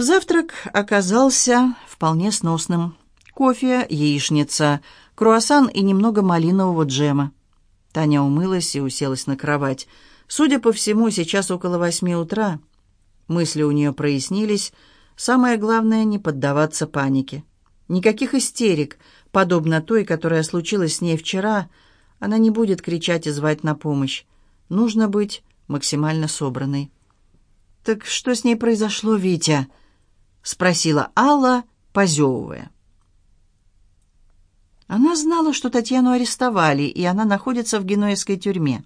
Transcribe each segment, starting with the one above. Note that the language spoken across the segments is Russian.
Завтрак оказался вполне сносным. Кофе, яичница, круассан и немного малинового джема. Таня умылась и уселась на кровать. Судя по всему, сейчас около восьми утра. Мысли у нее прояснились. Самое главное — не поддаваться панике. Никаких истерик, подобно той, которая случилась с ней вчера. Она не будет кричать и звать на помощь. Нужно быть максимально собранной. «Так что с ней произошло, Витя?» — спросила Алла, позевывая. Она знала, что Татьяну арестовали, и она находится в генуэзской тюрьме.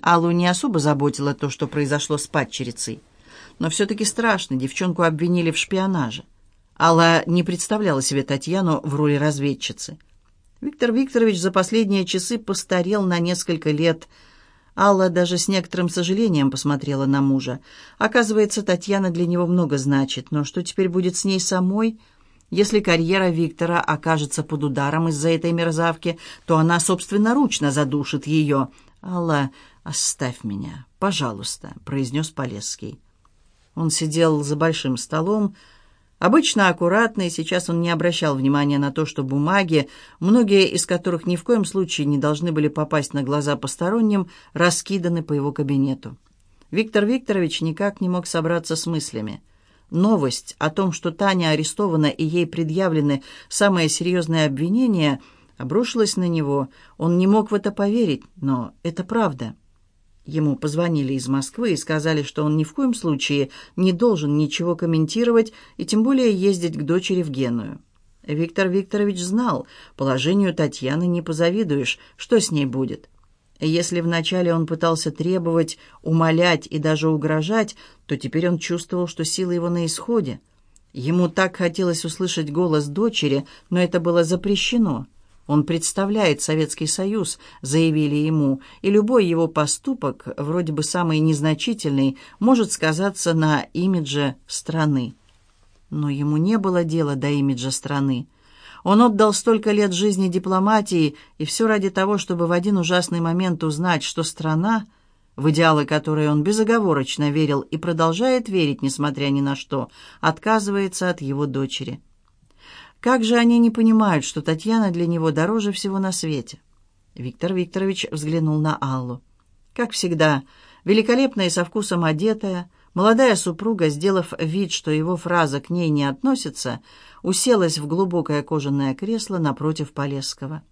Аллу не особо заботило то, что произошло с падчерицей. Но все-таки страшно, девчонку обвинили в шпионаже. Алла не представляла себе Татьяну в роли разведчицы. Виктор Викторович за последние часы постарел на несколько лет – Алла даже с некоторым сожалением посмотрела на мужа. Оказывается, Татьяна для него много значит, но что теперь будет с ней самой? Если карьера Виктора окажется под ударом из-за этой мерзавки, то она собственноручно задушит ее. «Алла, оставь меня, пожалуйста», — произнес Полесский. Он сидел за большим столом, Обычно аккуратный, сейчас он не обращал внимания на то, что бумаги, многие из которых ни в коем случае не должны были попасть на глаза посторонним, раскиданы по его кабинету. Виктор Викторович никак не мог собраться с мыслями. Новость о том, что Таня арестована и ей предъявлены самые серьезные обвинения, обрушилась на него. Он не мог в это поверить, но это правда. Ему позвонили из Москвы и сказали, что он ни в коем случае не должен ничего комментировать и тем более ездить к дочери в Геную. Виктор Викторович знал, положению Татьяны не позавидуешь, что с ней будет. Если вначале он пытался требовать, умолять и даже угрожать, то теперь он чувствовал, что сила его на исходе. Ему так хотелось услышать голос дочери, но это было запрещено. Он представляет Советский Союз, заявили ему, и любой его поступок, вроде бы самый незначительный, может сказаться на имидже страны. Но ему не было дела до имиджа страны. Он отдал столько лет жизни дипломатии, и все ради того, чтобы в один ужасный момент узнать, что страна, в идеалы которой он безоговорочно верил и продолжает верить, несмотря ни на что, отказывается от его дочери. Как же они не понимают, что Татьяна для него дороже всего на свете? Виктор Викторович взглянул на Аллу. Как всегда, великолепная и со вкусом одетая, молодая супруга, сделав вид, что его фраза к ней не относится, уселась в глубокое кожаное кресло напротив Полесского.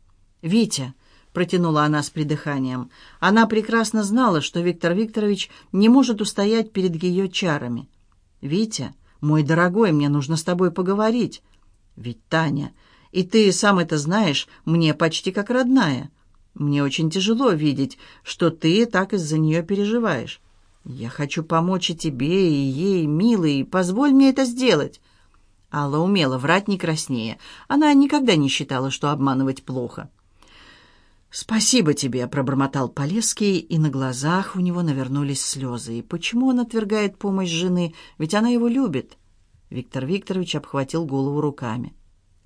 «Витя!» — протянула она с придыханием. Она прекрасно знала, что Виктор Викторович не может устоять перед ее чарами. «Витя, мой дорогой, мне нужно с тобой поговорить». Ведь Таня, и ты сам это знаешь, мне почти как родная. Мне очень тяжело видеть, что ты так из-за нее переживаешь. Я хочу помочь и тебе, и ей, милый, позволь мне это сделать». Алла умела врать не краснее. Она никогда не считала, что обманывать плохо. «Спасибо тебе», — пробормотал Полесский, и на глазах у него навернулись слезы. И почему он отвергает помощь жены? Ведь она его любит. Виктор Викторович обхватил голову руками.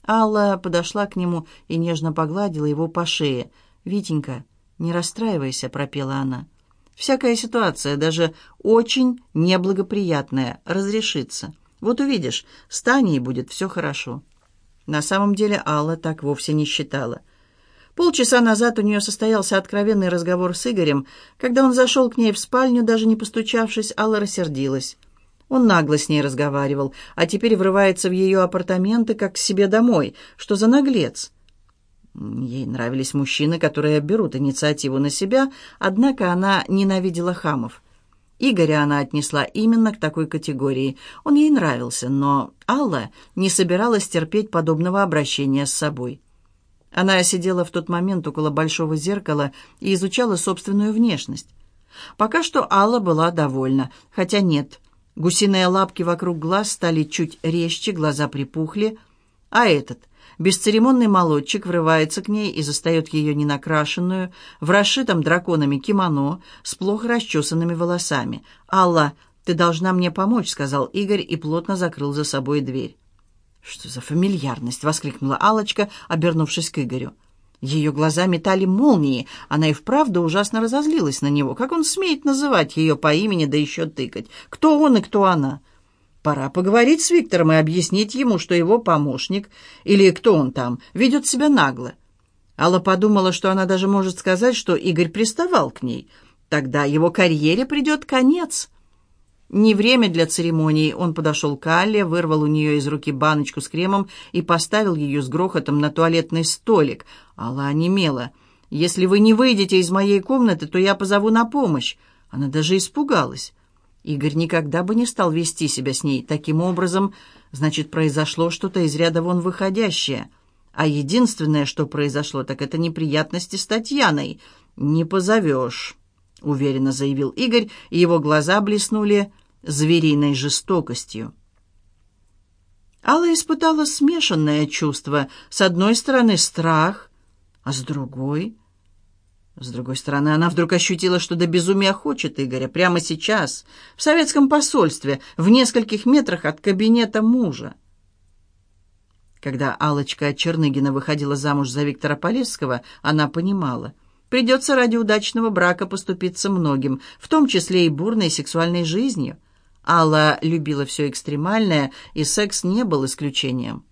Алла подошла к нему и нежно погладила его по шее. «Витенька, не расстраивайся», — пропела она. «Всякая ситуация, даже очень неблагоприятная, разрешится. Вот увидишь, с Таней будет все хорошо». На самом деле Алла так вовсе не считала. Полчаса назад у нее состоялся откровенный разговор с Игорем. Когда он зашел к ней в спальню, даже не постучавшись, Алла рассердилась. Он нагло с ней разговаривал, а теперь врывается в ее апартаменты, как к себе домой. Что за наглец? Ей нравились мужчины, которые берут инициативу на себя, однако она ненавидела хамов. Игоря она отнесла именно к такой категории. Он ей нравился, но Алла не собиралась терпеть подобного обращения с собой. Она сидела в тот момент около большого зеркала и изучала собственную внешность. Пока что Алла была довольна, хотя нет, Гусиные лапки вокруг глаз стали чуть резче, глаза припухли. А этот, бесцеремонный молодчик, врывается к ней и застает ее ненакрашенную, в расшитом драконами кимоно, с плохо расчесанными волосами. «Алла, ты должна мне помочь», — сказал Игорь и плотно закрыл за собой дверь. «Что за фамильярность?» — воскликнула алочка обернувшись к Игорю. Ее глаза метали молнии. Она и вправду ужасно разозлилась на него. Как он смеет называть ее по имени, да еще тыкать? Кто он и кто она? Пора поговорить с Виктором и объяснить ему, что его помощник, или кто он там, ведет себя нагло. Алла подумала, что она даже может сказать, что Игорь приставал к ней. Тогда его карьере придет конец. Не время для церемоний. Он подошел к Алле, вырвал у нее из руки баночку с кремом и поставил ее с грохотом на туалетный столик. Алла онемела. «Если вы не выйдете из моей комнаты, то я позову на помощь». Она даже испугалась. Игорь никогда бы не стал вести себя с ней таким образом. Значит, произошло что-то из ряда вон выходящее. А единственное, что произошло, так это неприятности с Татьяной. «Не позовешь», — уверенно заявил Игорь, и его глаза блеснули звериной жестокостью. Алла испытала смешанное чувство. С одной стороны страх, а с другой... С другой стороны, она вдруг ощутила, что до безумия хочет Игоря прямо сейчас, в советском посольстве, в нескольких метрах от кабинета мужа. Когда алочка Черныгина выходила замуж за Виктора Полесского, она понимала, придется ради удачного брака поступиться многим, в том числе и бурной сексуальной жизнью. Алла любила все экстремальное, и секс не был исключением.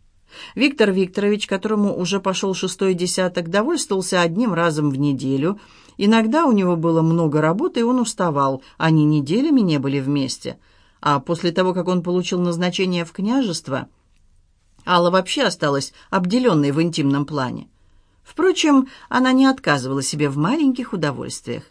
Виктор Викторович, которому уже пошел шестой десяток, довольствовался одним разом в неделю. Иногда у него было много работы, и он уставал. Они неделями не были вместе. А после того, как он получил назначение в княжество – Алла вообще осталась обделенной в интимном плане. Впрочем, она не отказывала себе в маленьких удовольствиях.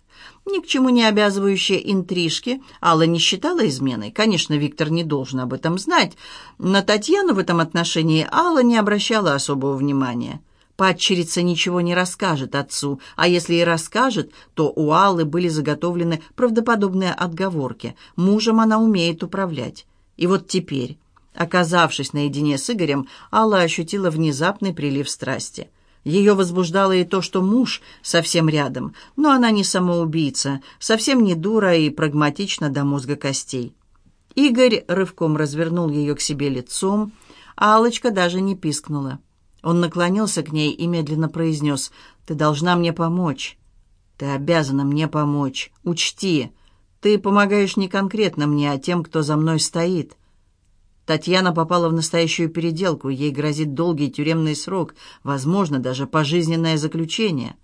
Ни к чему не обязывающие интрижки Алла не считала изменой. Конечно, Виктор не должен об этом знать. На Татьяну в этом отношении Алла не обращала особого внимания. Падчерица ничего не расскажет отцу, а если и расскажет, то у Аллы были заготовлены правдоподобные отговорки. Мужем она умеет управлять. И вот теперь, Оказавшись наедине с Игорем, Алла ощутила внезапный прилив страсти. Ее возбуждало и то, что муж совсем рядом, но она не самоубийца, совсем не дура и прагматична до мозга костей. Игорь рывком развернул ее к себе лицом, а Аллочка даже не пискнула. Он наклонился к ней и медленно произнес «Ты должна мне помочь. Ты обязана мне помочь. Учти, ты помогаешь не конкретно мне, а тем, кто за мной стоит». Татьяна попала в настоящую переделку, ей грозит долгий тюремный срок, возможно, даже пожизненное заключение.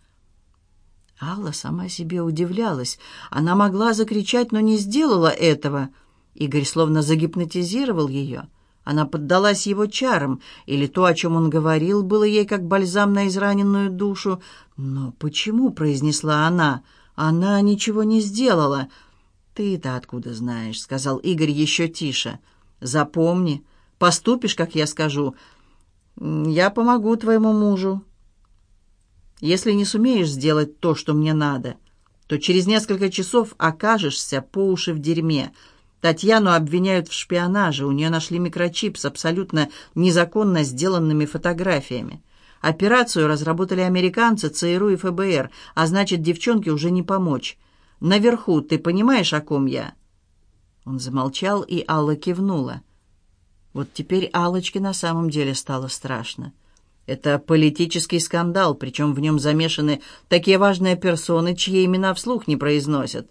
Алла сама себе удивлялась. Она могла закричать, но не сделала этого. Игорь словно загипнотизировал ее. Она поддалась его чарам, или то, о чем он говорил, было ей как бальзам на израненную душу. «Но почему?» — произнесла она. «Она ничего не сделала». «Ты-то откуда знаешь?» — сказал Игорь еще тише. Запомни, поступишь, как я скажу, я помогу твоему мужу. Если не сумеешь сделать то, что мне надо, то через несколько часов окажешься по уши в дерьме. Татьяну обвиняют в шпионаже, у нее нашли микрочип с абсолютно незаконно сделанными фотографиями. Операцию разработали американцы, ЦРУ и ФБР, а значит, девчонке уже не помочь. Наверху, ты понимаешь, о ком я?» Он замолчал, и Алла кивнула. Вот теперь Аллочке на самом деле стало страшно. Это политический скандал, причем в нем замешаны такие важные персоны, чьи имена вслух не произносят.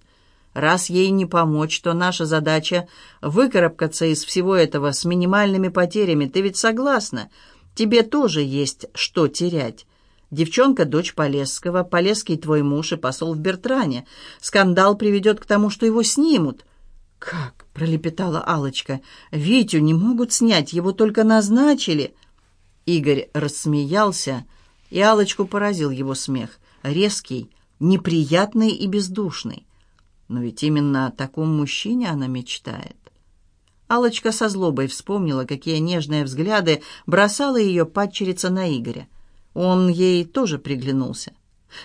Раз ей не помочь, то наша задача — выкарабкаться из всего этого с минимальными потерями. Ты ведь согласна? Тебе тоже есть что терять. Девчонка — дочь Полесского, Полесский — твой муж и посол в Бертране. Скандал приведет к тому, что его снимут. «Как?» — пролепетала алочка «Витю не могут снять, его только назначили». Игорь рассмеялся, и алочку поразил его смех. Резкий, неприятный и бездушный. Но ведь именно о таком мужчине она мечтает. алочка со злобой вспомнила, какие нежные взгляды бросала ее падчерица на Игоря. Он ей тоже приглянулся.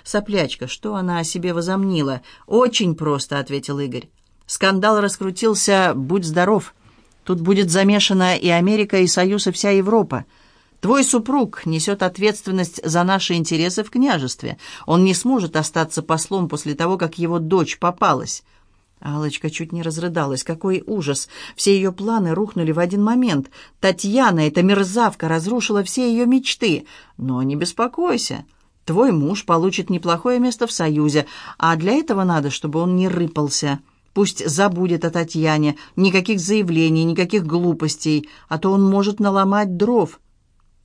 «Соплячка, что она о себе возомнила?» «Очень просто», — ответил Игорь. Скандал раскрутился «Будь здоров». Тут будет замешана и Америка, и Союз, и вся Европа. Твой супруг несет ответственность за наши интересы в княжестве. Он не сможет остаться послом после того, как его дочь попалась». Алочка чуть не разрыдалась. Какой ужас! Все ее планы рухнули в один момент. Татьяна, эта мерзавка, разрушила все ее мечты. Но не беспокойся. Твой муж получит неплохое место в Союзе, а для этого надо, чтобы он не рыпался. Пусть забудет о Татьяне. Никаких заявлений, никаких глупостей, а то он может наломать дров.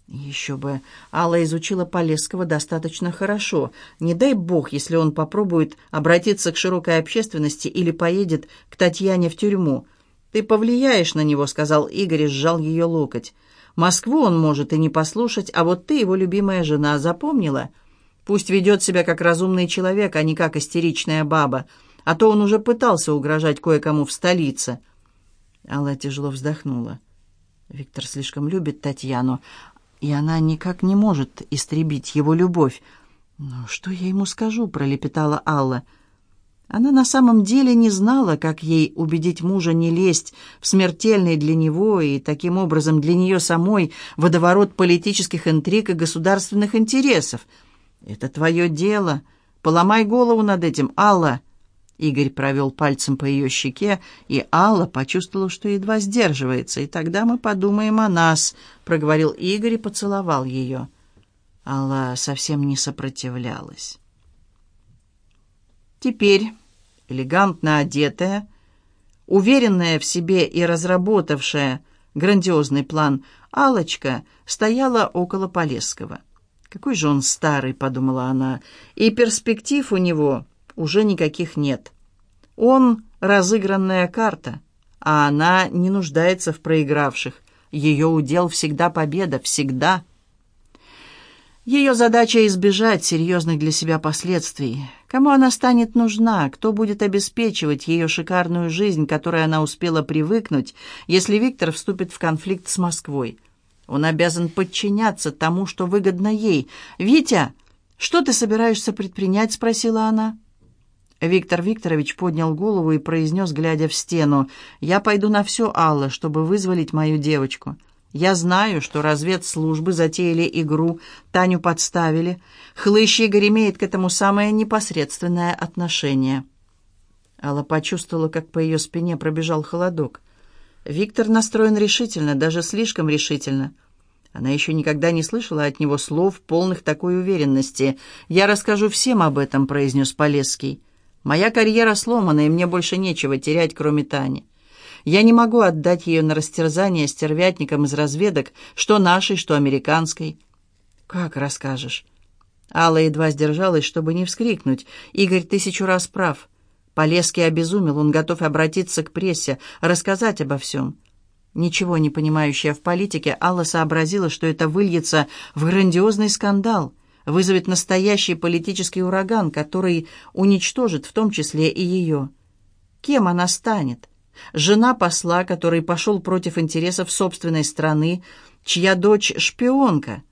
Еще бы. Алла изучила Полесского достаточно хорошо. Не дай бог, если он попробует обратиться к широкой общественности или поедет к Татьяне в тюрьму. «Ты повлияешь на него», — сказал Игорь и сжал ее локоть. «Москву он может и не послушать, а вот ты его любимая жена запомнила? Пусть ведет себя как разумный человек, а не как истеричная баба, а то он уже пытался угрожать кое-кому в столице». Алла тяжело вздохнула. Виктор слишком любит Татьяну, и она никак не может истребить его любовь. «Ну, что я ему скажу?» — пролепетала Алла. Она на самом деле не знала, как ей убедить мужа не лезть в смертельный для него и таким образом для нее самой водоворот политических интриг и государственных интересов. «Это твое дело. Поломай голову над этим, Алла!» Игорь провел пальцем по ее щеке, и Алла почувствовала, что едва сдерживается. «И тогда мы подумаем о нас», — проговорил Игорь и поцеловал ее. Алла совсем не сопротивлялась. Теперь, элегантно одетая, уверенная в себе и разработавшая грандиозный план, Алочка стояла около Полесского. «Какой же он старый», — подумала она, — «и перспектив у него уже никаких нет. Он — разыгранная карта, а она не нуждается в проигравших. Ее удел всегда победа, всегда. Ее задача — избежать серьезных для себя последствий. Кому она станет нужна, кто будет обеспечивать ее шикарную жизнь, которой она успела привыкнуть, если Виктор вступит в конфликт с Москвой? Он обязан подчиняться тому, что выгодно ей. «Витя, что ты собираешься предпринять?» — спросила она. Виктор Викторович поднял голову и произнес, глядя в стену, «Я пойду на все, Алла, чтобы вызволить мою девочку. Я знаю, что разведслужбы затеяли игру, Таню подставили. Хлыщ Игорь имеет к этому самое непосредственное отношение». Алла почувствовала, как по ее спине пробежал холодок. Виктор настроен решительно, даже слишком решительно. Она еще никогда не слышала от него слов, полных такой уверенности. «Я расскажу всем об этом», — произнес Полесский. Моя карьера сломана, и мне больше нечего терять, кроме Тани. Я не могу отдать ее на растерзание стервятникам из разведок, что нашей, что американской. Как расскажешь? Алла едва сдержалась, чтобы не вскрикнуть. Игорь тысячу раз прав. Полеский обезумел, он готов обратиться к прессе, рассказать обо всем. Ничего не понимающая в политике, Алла сообразила, что это выльется в грандиозный скандал — вызовет настоящий политический ураган, который уничтожит в том числе и ее. Кем она станет? Жена посла, который пошел против интересов собственной страны, чья дочь шпионка?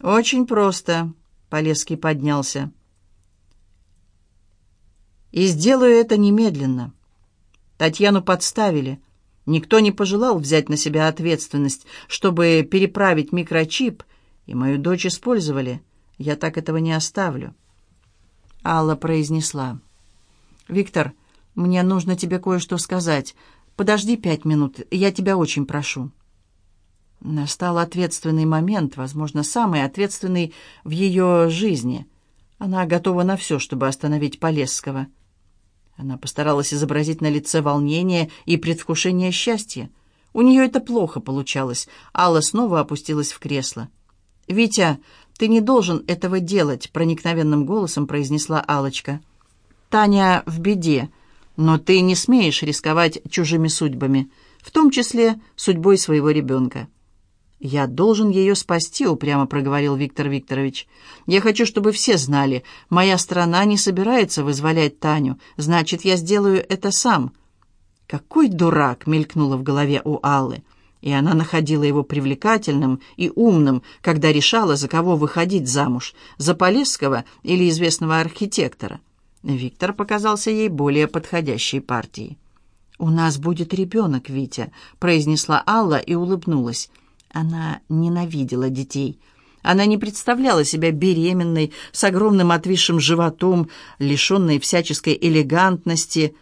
Очень просто, Полесский поднялся. И сделаю это немедленно. Татьяну подставили. Никто не пожелал взять на себя ответственность, чтобы переправить микрочип, и мою дочь использовали — я так этого не оставлю. Алла произнесла. «Виктор, мне нужно тебе кое-что сказать. Подожди пять минут, я тебя очень прошу». Настал ответственный момент, возможно, самый ответственный в ее жизни. Она готова на все, чтобы остановить Полесского. Она постаралась изобразить на лице волнение и предвкушение счастья. У нее это плохо получалось. Алла снова опустилась в кресло. «Витя, ты не должен этого делать», — проникновенным голосом произнесла алочка «Таня в беде, но ты не смеешь рисковать чужими судьбами, в том числе судьбой своего ребенка». «Я должен ее спасти», — упрямо проговорил Виктор Викторович. «Я хочу, чтобы все знали, моя страна не собирается вызволять Таню, значит, я сделаю это сам». «Какой дурак!» — мелькнуло в голове у Аллы и она находила его привлекательным и умным, когда решала, за кого выходить замуж, за Полесского или известного архитектора. Виктор показался ей более подходящей партией. «У нас будет ребенок, Витя», — произнесла Алла и улыбнулась. Она ненавидела детей. Она не представляла себя беременной, с огромным отвисшим животом, лишенной всяческой элегантности,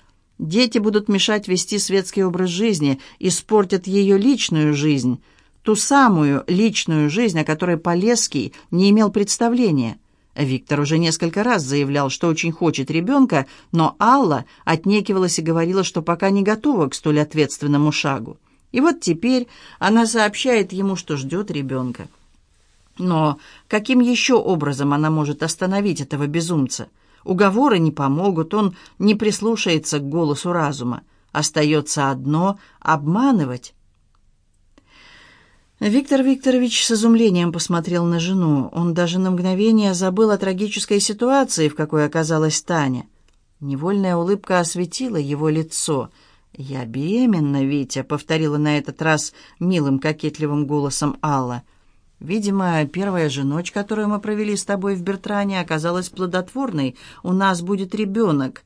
Дети будут мешать вести светский образ жизни, испортят ее личную жизнь, ту самую личную жизнь, о которой Полесский не имел представления. Виктор уже несколько раз заявлял, что очень хочет ребенка, но Алла отнекивалась и говорила, что пока не готова к столь ответственному шагу. И вот теперь она сообщает ему, что ждет ребенка. Но каким еще образом она может остановить этого безумца? Уговоры не помогут, он не прислушается к голосу разума. Остается одно — обманывать. Виктор Викторович с изумлением посмотрел на жену. Он даже на мгновение забыл о трагической ситуации, в какой оказалась Таня. Невольная улыбка осветила его лицо. «Я беременна, Витя», — повторила на этот раз милым кокетливым голосом Алла. «Видимо, первая же ночь, которую мы провели с тобой в Бертране, оказалась плодотворной. У нас будет ребенок».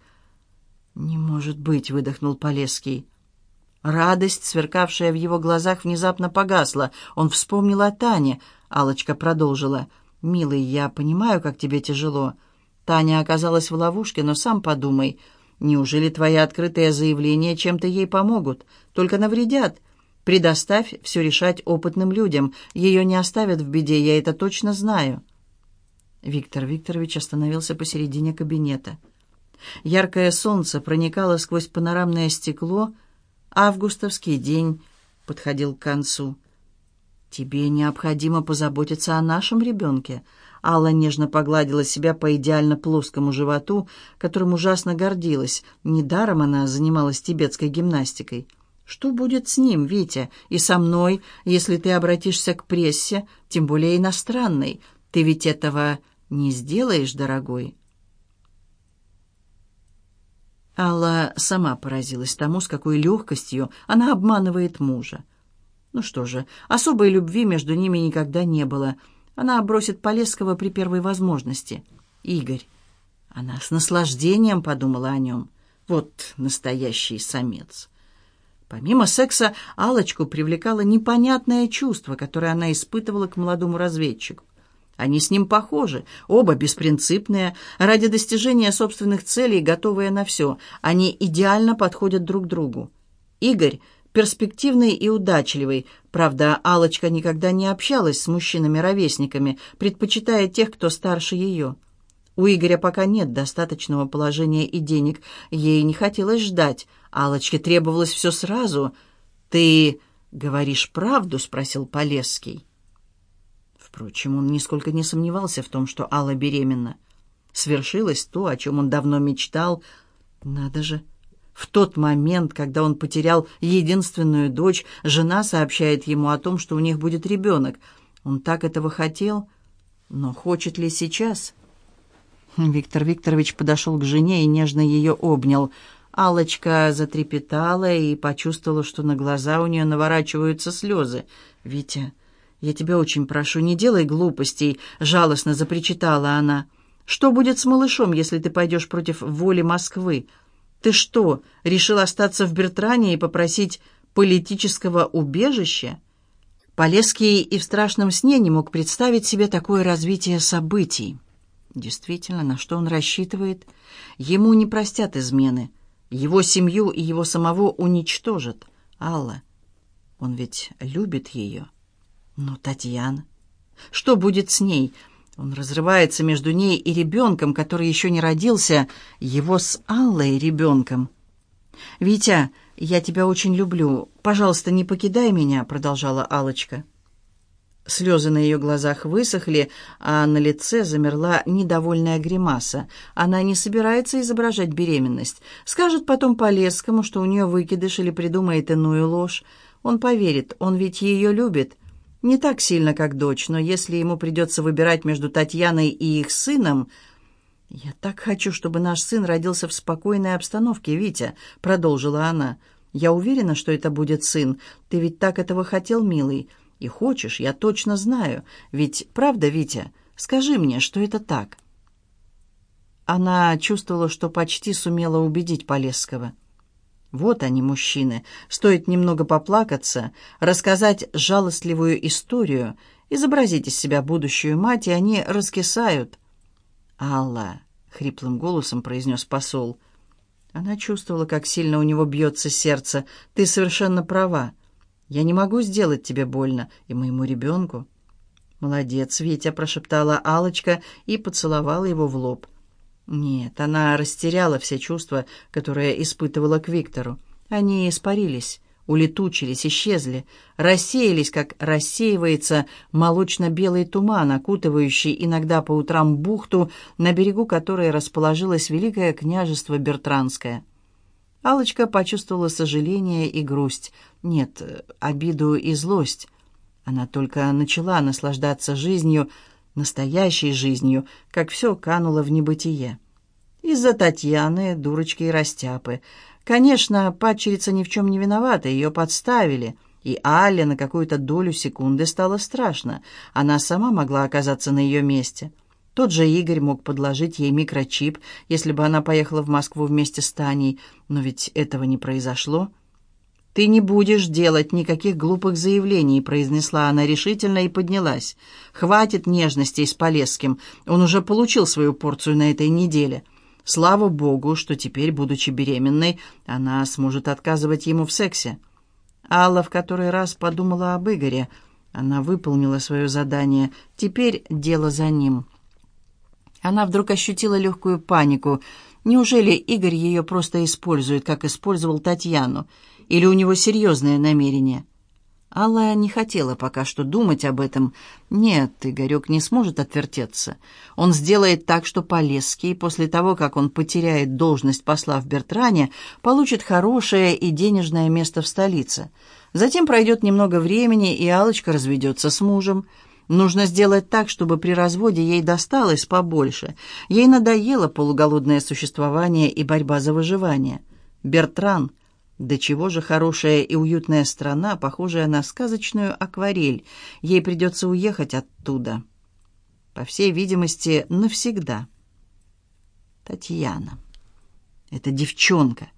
«Не может быть», — выдохнул Полесский. Радость, сверкавшая в его глазах, внезапно погасла. Он вспомнил о Тане. алочка продолжила. «Милый, я понимаю, как тебе тяжело. Таня оказалась в ловушке, но сам подумай. Неужели твои открытые заявления чем-то ей помогут? Только навредят. Предоставь все решать опытным людям. Ее не оставят в беде, я это точно знаю». Виктор Викторович остановился посередине кабинета. Яркое солнце проникало сквозь панорамное стекло, Августовский день подходил к концу. «Тебе необходимо позаботиться о нашем ребенке». Алла нежно погладила себя по идеально плоскому животу, которым ужасно гордилась. Недаром она занималась тибетской гимнастикой. «Что будет с ним, Витя, и со мной, если ты обратишься к прессе, тем более иностранной? Ты ведь этого не сделаешь, дорогой?» Алла сама поразилась тому, с какой легкостью она обманывает мужа. Ну что же, особой любви между ними никогда не было. Она бросит Полесского при первой возможности. Игорь. Она с наслаждением подумала о нем. Вот настоящий самец. Помимо секса, алочку привлекало непонятное чувство, которое она испытывала к молодому разведчику. Они с ним похожи, оба беспринципные, ради достижения собственных целей, готовые на все. Они идеально подходят друг другу. Игорь перспективный и удачливый. Правда, алочка никогда не общалась с мужчинами-ровесниками, предпочитая тех, кто старше ее. У Игоря пока нет достаточного положения и денег. Ей не хотелось ждать. алочке требовалось все сразу. «Ты говоришь правду?» — спросил Полесский. Впрочем, он нисколько не сомневался в том, что Алла беременна. Свершилось то, о чем он давно мечтал. Надо же! В тот момент, когда он потерял единственную дочь, жена сообщает ему о том, что у них будет ребенок. Он так этого хотел, но хочет ли сейчас? Виктор Викторович подошел к жене и нежно ее обнял. алочка затрепетала и почувствовала, что на глаза у нее наворачиваются слезы. «Витя, «Я тебя очень прошу, не делай глупостей», — жалостно запричитала она. «Что будет с малышом, если ты пойдешь против воли Москвы? Ты что, решил остаться в Бертране и попросить политического убежища?» Полесский и в страшном сне не мог представить себе такое развитие событий. Действительно, на что он рассчитывает? Ему не простят измены. Его семью и его самого уничтожат. Алла, он ведь любит ее. Но Татьяна... Что будет с ней? Он разрывается между ней и ребенком, который еще не родился, его с Аллой ребенком. «Витя, я тебя очень люблю. Пожалуйста, не покидай меня», — продолжала алочка Слезы на ее глазах высохли, а на лице замерла недовольная гримаса. Она не собирается изображать беременность. Скажет потом Полесскому, что у нее выкидыш или придумает иную ложь. Он поверит, он ведь ее любит. Не так сильно, как дочь, но если ему придется выбирать между Татьяной и их сыном... «Я так хочу, чтобы наш сын родился в спокойной обстановке, Витя», — продолжила она. «Я уверена, что это будет сын. Ты ведь так этого хотел, милый. И хочешь, я точно знаю. Ведь правда, Витя? Скажи мне, что это так». Она чувствовала, что почти сумела убедить Полесского. Вот они, мужчины. Стоит немного поплакаться, рассказать жалостливую историю, изобразить из себя будущую мать, и они раскисают. «Алла», — хриплым голосом произнес посол. Она чувствовала, как сильно у него бьется сердце. «Ты совершенно права. Я не могу сделать тебе больно и моему ребенку». «Молодец, Витя», — прошептала алочка и поцеловала его в лоб. Нет, она растеряла все чувства, которые испытывала к Виктору. Они испарились, улетучились, исчезли, рассеялись, как рассеивается молочно-белый туман, окутывающий иногда по утрам бухту, на берегу которой расположилось Великое княжество Бертранское. Алочка почувствовала сожаление и грусть, нет, обиду и злость. Она только начала наслаждаться жизнью, настоящей жизнью, как все кануло в небытие. Из-за Татьяны, дурочки и растяпы. Конечно, падчерица ни в чем не виновата, ее подставили. И Алле на какую-то долю секунды стало страшно. Она сама могла оказаться на ее месте. Тот же Игорь мог подложить ей микрочип, если бы она поехала в Москву вместе с Таней, но ведь этого не произошло. «Ты не будешь делать никаких глупых заявлений», — произнесла она решительно и поднялась. «Хватит нежностей с Полесским. Он уже получил свою порцию на этой неделе. Слава Богу, что теперь, будучи беременной, она сможет отказывать ему в сексе». Алла в который раз подумала об Игоре. Она выполнила свое задание. Теперь дело за ним. Она вдруг ощутила легкую панику. Неужели Игорь ее просто использует, как использовал Татьяну? Или у него серьезное намерение? Алла не хотела пока что думать об этом. Нет, Игорек не сможет отвертеться. Он сделает так, что Полесский, после того, как он потеряет должность посла в Бертране, получит хорошее и денежное место в столице. Затем пройдет немного времени, и алочка разведется с мужем. Нужно сделать так, чтобы при разводе ей досталось побольше. Ей надоело полуголодное существование и борьба за выживание. Бертран — до чего же хорошая и уютная страна, похожая на сказочную акварель. Ей придется уехать оттуда. По всей видимости, навсегда. Татьяна. Это девчонка.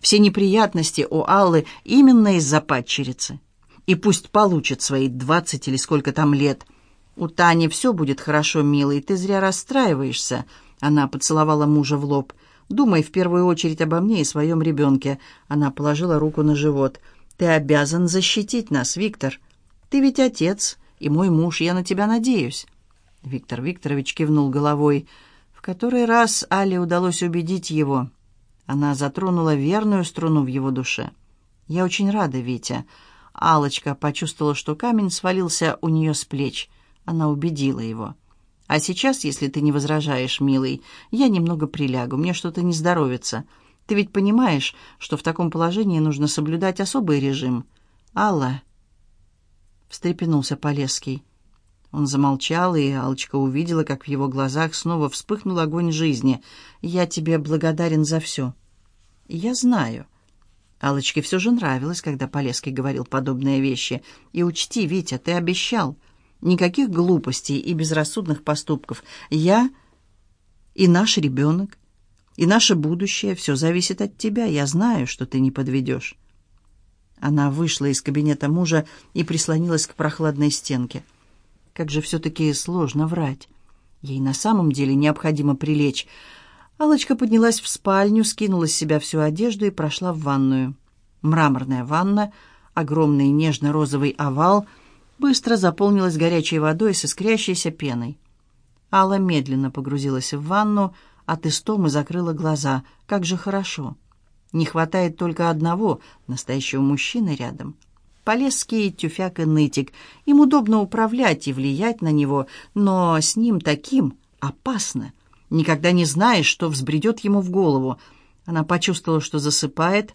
Все неприятности у Аллы именно из-за падчерицы. И пусть получит свои двадцать или сколько там лет. У Тани все будет хорошо, милый, ты зря расстраиваешься. Она поцеловала мужа в лоб. Думай в первую очередь обо мне и своем ребенке». Она положила руку на живот. «Ты обязан защитить нас, Виктор. Ты ведь отец и мой муж, я на тебя надеюсь». Виктор Викторович кивнул головой. В который раз Але удалось убедить его. Она затронула верную струну в его душе. «Я очень рада, Витя». Алочка почувствовала, что камень свалился у нее с плеч. Она убедила его. А сейчас, если ты не возражаешь, милый, я немного прилягу, мне что-то не здоровится. Ты ведь понимаешь, что в таком положении нужно соблюдать особый режим. Алла, встрепенулся Полесский. Он замолчал, и Алочка увидела, как в его глазах снова вспыхнул огонь жизни. «Я тебе благодарен за все». «Я знаю». Алочке все же нравилось, когда Полесский говорил подобные вещи. «И учти, Витя, ты обещал». Никаких глупостей и безрассудных поступков. Я и наш ребенок, и наше будущее, все зависит от тебя. Я знаю, что ты не подведешь». Она вышла из кабинета мужа и прислонилась к прохладной стенке. Как же все-таки сложно врать. Ей на самом деле необходимо прилечь. Алочка поднялась в спальню, скинула с себя всю одежду и прошла в ванную. Мраморная ванна, огромный нежно-розовый овал — быстро заполнилась горячей водой с искрящейся пеной. Алла медленно погрузилась в ванну, от истомы закрыла глаза. Как же хорошо. Не хватает только одного, настоящего мужчины рядом. Полесский тюфяк и нытик. Им удобно управлять и влиять на него, но с ним таким опасно. Никогда не знаешь, что взбредет ему в голову. Она почувствовала, что засыпает.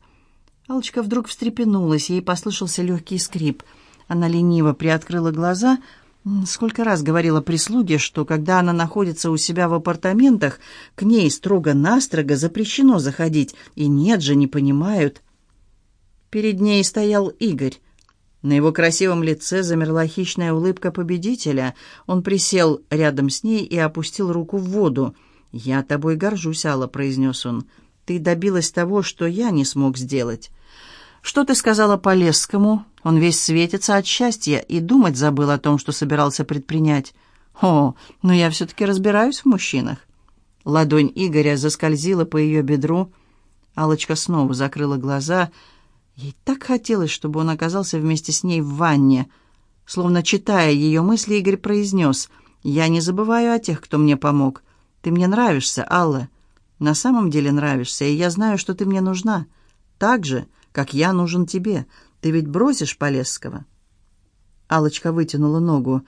Алочка вдруг встрепенулась, ей послышался легкий скрип — она лениво приоткрыла глаза. Сколько раз говорила прислуге, что когда она находится у себя в апартаментах, к ней строго-настрого запрещено заходить. И нет же, не понимают. Перед ней стоял Игорь. На его красивом лице замерла хищная улыбка победителя. Он присел рядом с ней и опустил руку в воду. «Я тобой горжусь, Алла», — произнес он. «Ты добилась того, что я не смог сделать». «Что ты сказала Полесскому?» Он весь светится от счастья и думать забыл о том, что собирался предпринять. «О, но я все-таки разбираюсь в мужчинах». Ладонь Игоря заскользила по ее бедру. алочка снова закрыла глаза. Ей так хотелось, чтобы он оказался вместе с ней в ванне. Словно читая ее мысли, Игорь произнес, «Я не забываю о тех, кто мне помог. Ты мне нравишься, Алла. На самом деле нравишься, и я знаю, что ты мне нужна. Так же, как я нужен тебе. Ты ведь бросишь Полесского?» Алочка вытянула ногу.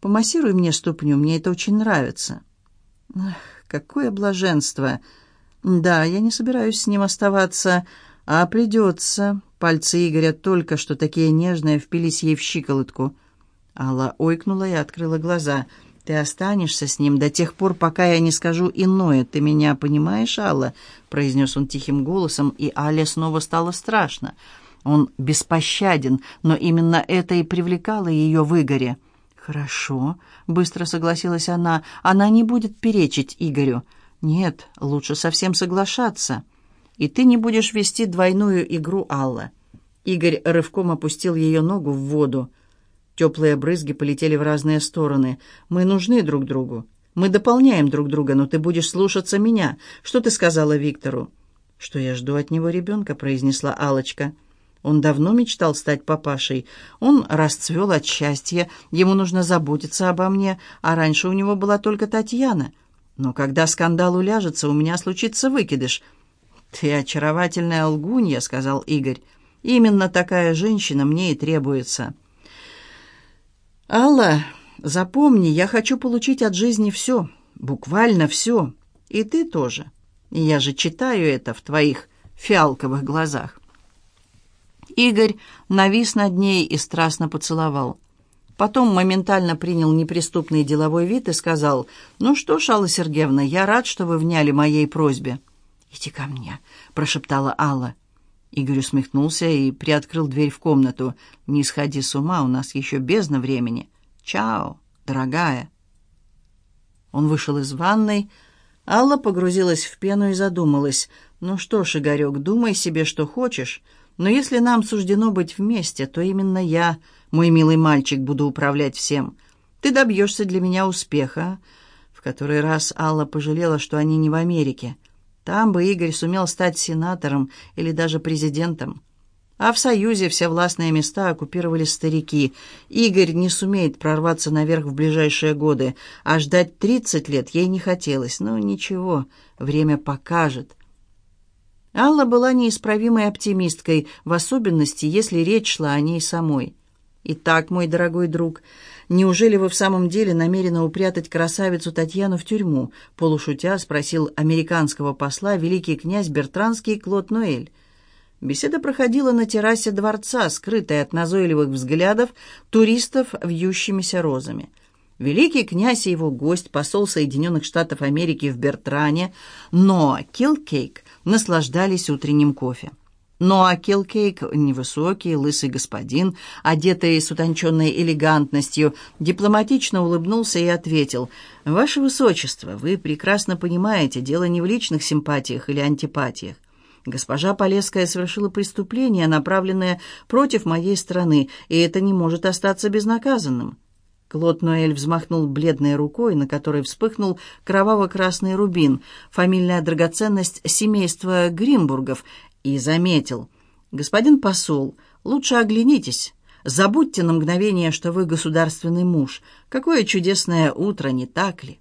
«Помассируй мне ступню, мне это очень нравится». «Ах, какое блаженство!» «Да, я не собираюсь с ним оставаться, а придется». Пальцы Игоря только что такие нежные впились ей в щиколотку. Алла ойкнула и открыла глаза. «Ты останешься с ним до тех пор, пока я не скажу иное. Ты меня понимаешь, Алла?» произнес он тихим голосом, и Алле снова стало страшно. Он беспощаден, но именно это и привлекало ее в Игоре. «Хорошо», — быстро согласилась она, — «она не будет перечить Игорю». «Нет, лучше совсем соглашаться. И ты не будешь вести двойную игру, Алла». Игорь рывком опустил ее ногу в воду. Теплые брызги полетели в разные стороны. «Мы нужны друг другу. Мы дополняем друг друга, но ты будешь слушаться меня. Что ты сказала Виктору?» «Что я жду от него ребенка», — произнесла алочка Он давно мечтал стать папашей. Он расцвел от счастья, ему нужно заботиться обо мне, а раньше у него была только Татьяна. Но когда скандал уляжется, у меня случится выкидыш. «Ты очаровательная лгунья», — сказал Игорь. «Именно такая женщина мне и требуется». «Алла, запомни, я хочу получить от жизни все, буквально все. И ты тоже. Я же читаю это в твоих фиалковых глазах». Игорь навис над ней и страстно поцеловал. Потом моментально принял неприступный деловой вид и сказал, «Ну что ж, Алла Сергеевна, я рад, что вы вняли моей просьбе». «Иди ко мне», — прошептала Алла. Игорь усмехнулся и приоткрыл дверь в комнату. «Не сходи с ума, у нас еще бездна времени. Чао, дорогая». Он вышел из ванной. Алла погрузилась в пену и задумалась. «Ну что ж, Игорек, думай себе, что хочешь, но если нам суждено быть вместе, то именно я...» мой милый мальчик, буду управлять всем. Ты добьешься для меня успеха». В который раз Алла пожалела, что они не в Америке. Там бы Игорь сумел стать сенатором или даже президентом. А в Союзе все властные места оккупировали старики. Игорь не сумеет прорваться наверх в ближайшие годы, а ждать 30 лет ей не хотелось. Но ничего, время покажет. Алла была неисправимой оптимисткой, в особенности, если речь шла о ней самой. «Итак, мой дорогой друг, неужели вы в самом деле намерены упрятать красавицу Татьяну в тюрьму?» полушутя спросил американского посла великий князь Бертранский Клод Ноэль. Беседа проходила на террасе дворца, скрытая от назойливых взглядов туристов вьющимися розами. Великий князь и его гость, посол Соединенных Штатов Америки в Бертране, но Килкейк наслаждались утренним кофе. Ну а Килкейк, невысокий, лысый господин, одетый с утонченной элегантностью, дипломатично улыбнулся и ответил, «Ваше Высочество, вы прекрасно понимаете, дело не в личных симпатиях или антипатиях. Госпожа Полесская совершила преступление, направленное против моей страны, и это не может остаться безнаказанным». Клод Ноэль взмахнул бледной рукой, на которой вспыхнул кроваво-красный рубин, фамильная драгоценность семейства Гримбургов, и заметил. «Господин посол, лучше оглянитесь. Забудьте на мгновение, что вы государственный муж. Какое чудесное утро, не так ли?»